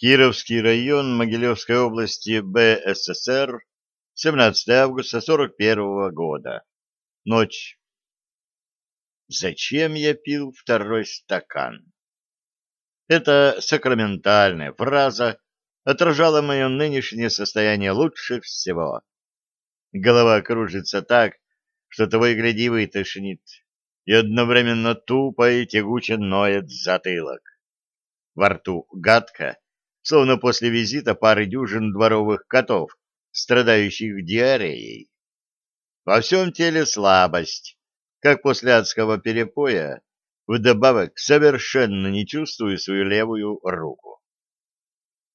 Кировский район Могилевской области БССР, 17 августа 41 года. Ночь. Зачем я пил второй стакан? Эта сакраментальная фраза отражала мое нынешнее состояние лучше всего. Голова кружится так, что того и гляди вытошнит, и одновременно тупо и тягуче ноет затылок. Во рту гадко, словно после визита пары дюжин дворовых котов, страдающих диареей. Во всем теле слабость, как после адского перепоя, вдобавок совершенно не чувствую свою левую руку.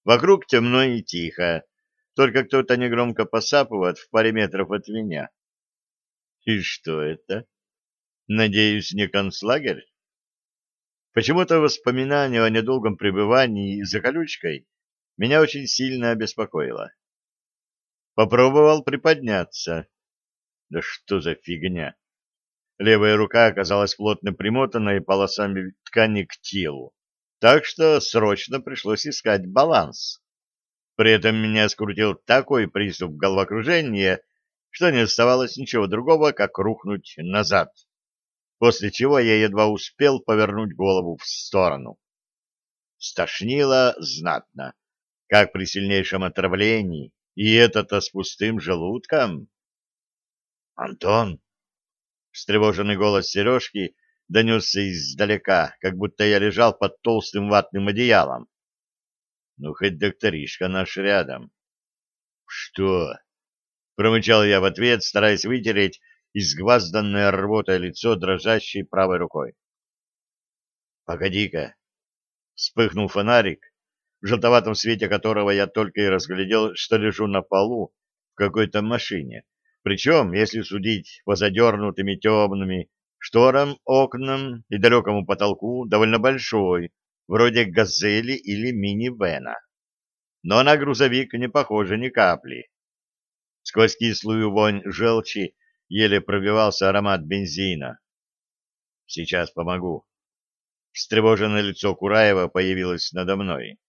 Вокруг темно и тихо, только кто-то негромко посапывает в паре метров от меня. И что это? Надеюсь, не концлагерь? Почему-то воспоминание о недолгом пребывании за колючкой меня очень сильно обеспокоило. Попробовал приподняться. Да что за фигня? Левая рука оказалась плотно примотанной полосами ткани к телу, так что срочно пришлось искать баланс. При этом меня скрутил такой приступ головокружения, что не оставалось ничего другого, как рухнуть назад после чего я едва успел повернуть голову в сторону. Стошнило знатно, как при сильнейшем отравлении, и это-то с пустым желудком. «Антон!» — встревоженный голос Сережки донесся издалека, как будто я лежал под толстым ватным одеялом. «Ну, хоть докторишка наш рядом». «Что?» — промычал я в ответ, стараясь вытереть изгвазданное рвотой лицо дрожащей правой рукой. «Погоди-ка!» Вспыхнул фонарик, в желтоватом свете которого я только и разглядел, что лежу на полу в какой-то машине. Причем, если судить по задернутыми темными шторам, окнам и далекому потолку, довольно большой, вроде газели или мини-вена. Но на грузовик не похоже ни капли. Сквозь кислую вонь желчи еле пробивался аромат бензина. «Сейчас помогу». Встревоженное лицо Кураева появилось надо мной.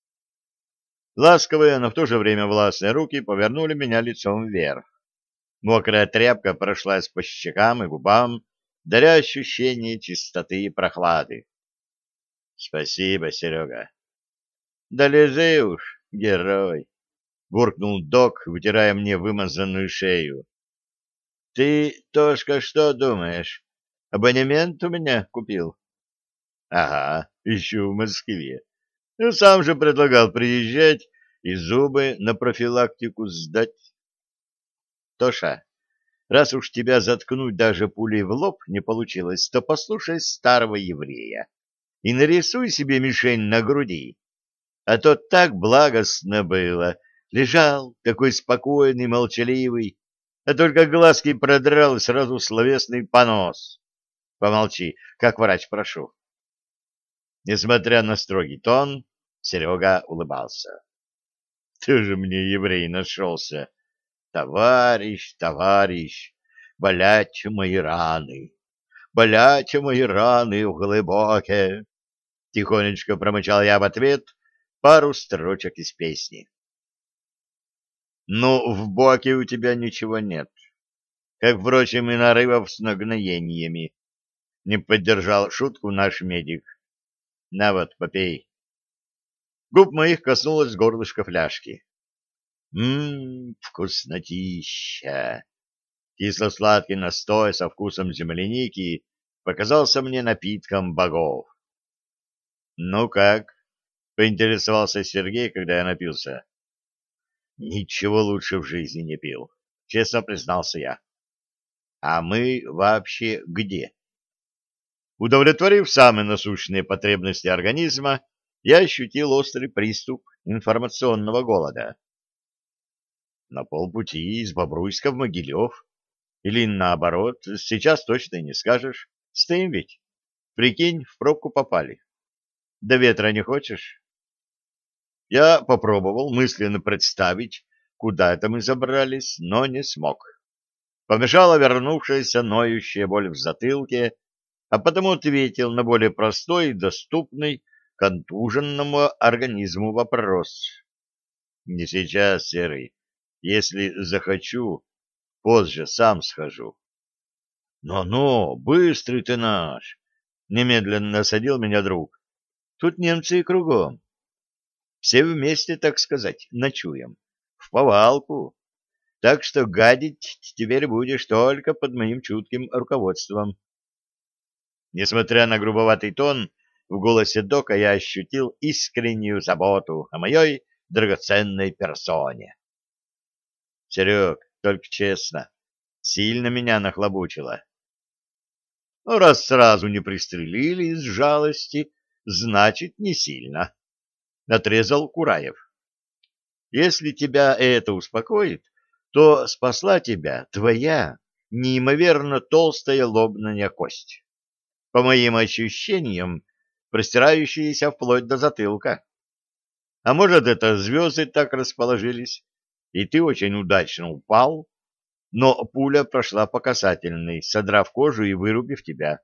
Ласковые, но в то же время властные руки повернули меня лицом вверх. Мокрая тряпка прошлась по щекам и губам, даря ощущение чистоты и прохлады. — Спасибо, Серега. — Да лежи уж, герой! — буркнул док, вытирая мне вымазанную шею. Ты, Тошка, что думаешь? Абонемент у меня купил? Ага, ищу в Москве. Ну, сам же предлагал приезжать и зубы на профилактику сдать. Тоша, раз уж тебя заткнуть даже пулей в лоб не получилось, то послушай старого еврея и нарисуй себе мишень на груди. А то так благостно было. Лежал такой спокойный, молчаливый, а только глазки продрал и сразу словесный понос. Помолчи, как врач прошу. Несмотря на строгий тон, Серега улыбался. Ты же мне еврей нашелся. Товарищ, товарищ, болять мои раны, болять мои раны глубокие. Тихонечко промычал я в ответ пару строчек из песни. Ну, в боке у тебя ничего нет. Как, впрочем, и нарывов с нагноениями. Не поддержал шутку наш медик. На вот, попей. Губ моих коснулась горлышко фляжки. Ммм, вкуснотища. Кисло-сладкий настой со вкусом земляники показался мне напитком богов. Ну как? Поинтересовался Сергей, когда я напился. Ничего лучше в жизни не пил, честно признался я. А мы вообще где? Удовлетворив самые насущные потребности организма, я ощутил острый приступ информационного голода. На полпути из Бобруйска в Могилев. Или наоборот, сейчас точно не скажешь. Стоим ведь. Прикинь, в пробку попали. До ветра не хочешь? Я попробовал мысленно представить, куда это мы забрались, но не смог. Помешала вернувшаяся ноющая боль в затылке, а потому ответил на более простой и доступный, контуженному организму вопрос. Не сейчас, Серый. Если захочу, позже сам схожу. Но-но, быстрый ты наш! Немедленно осадил меня друг. Тут немцы и кругом. Все вместе, так сказать, ночуем. В повалку. Так что гадить теперь будешь только под моим чутким руководством. Несмотря на грубоватый тон, в голосе Дока я ощутил искреннюю заботу о моей драгоценной персоне. Серег, только честно, сильно меня нахлобучило. Ну, раз сразу не пристрелили из жалости, значит, не сильно. Отрезал Кураев. Если тебя это успокоит, то спасла тебя твоя неимоверно толстая лобная кость. По моим ощущениям, простирающаяся вплоть до затылка. А может, это звезды так расположились, и ты очень удачно упал, но пуля прошла по касательной, содрав кожу и вырубив тебя.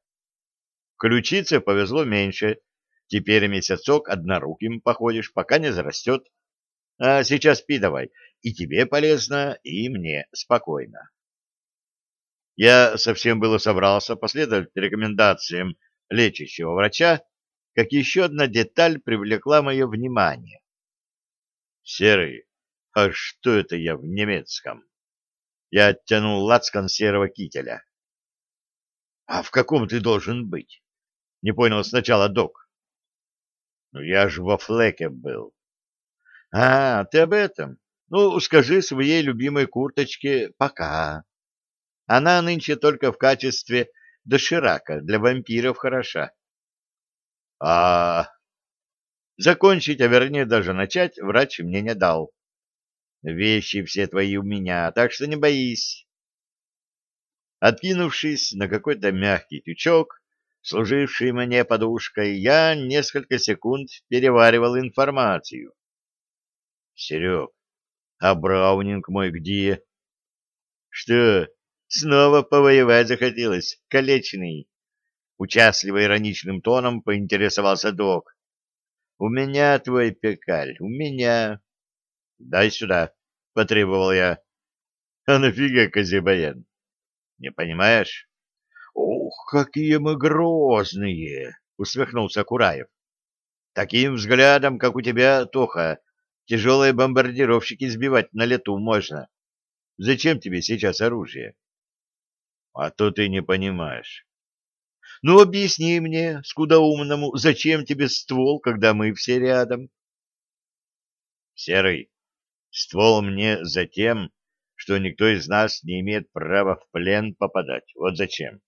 Ключице повезло меньше, теперь месяцок одноруким походишь, пока не зарастет. А сейчас спи давай, и тебе полезно, и мне спокойно. Я совсем было собрался последовать рекомендациям лечащего врача, как еще одна деталь привлекла мое внимание. Серый, а что это я в немецком? Я оттянул лацкан серого кителя. А в каком ты должен быть? Не понял сначала док. Ну, я ж во флеке был. А, ты об этом? Ну, скажи своей любимой курточке «пока». Она нынче только в качестве доширака для вампиров хороша. А закончить, а вернее даже начать, врач мне не дал. Вещи все твои у меня, так что не боись. Откинувшись на какой-то мягкий тючок, служивший мне подушкой, я несколько секунд переваривал информацию. Серег, а Браунинг мой где? Что, снова повоевать захотелось, калечный? Участливо ироничным тоном поинтересовался док. У меня твой пекаль, у меня. Дай сюда, потребовал я. А нафига Казибаян? Не понимаешь? Ух, какие мы грозные, усмехнулся Кураев. Таким взглядом, как у тебя, Тоха, тяжелые бомбардировщики сбивать на лету можно. Зачем тебе сейчас оружие? А то ты не понимаешь. Ну, объясни мне, скудоумному, зачем тебе ствол, когда мы все рядом? Серый, ствол мне за тем, что никто из нас не имеет права в плен попадать. Вот зачем.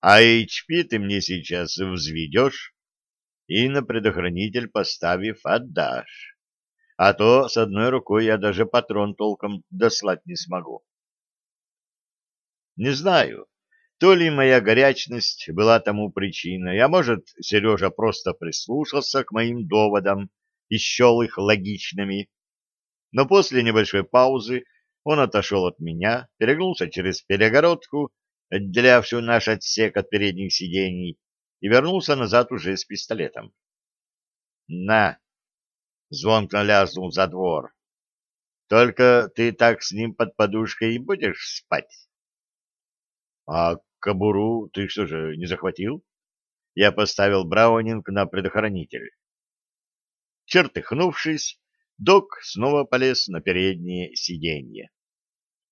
А HP ты мне сейчас взведешь и на предохранитель поставив отдашь. А то с одной рукой я даже патрон толком дослать не смогу. Не знаю, то ли моя горячность была тому причиной, а может, Сережа просто прислушался к моим доводам и счел их логичными. Но после небольшой паузы он отошел от меня, перегнулся через перегородку, отделявшую наш отсек от передних сидений, и вернулся назад уже с пистолетом. «На!» — звонко лязнул за двор. «Только ты так с ним под подушкой и будешь спать?» «А Кобуру ты что же, не захватил? Я поставил Браунинг на предохранитель. Чертыхнувшись, док снова полез на переднее сиденье.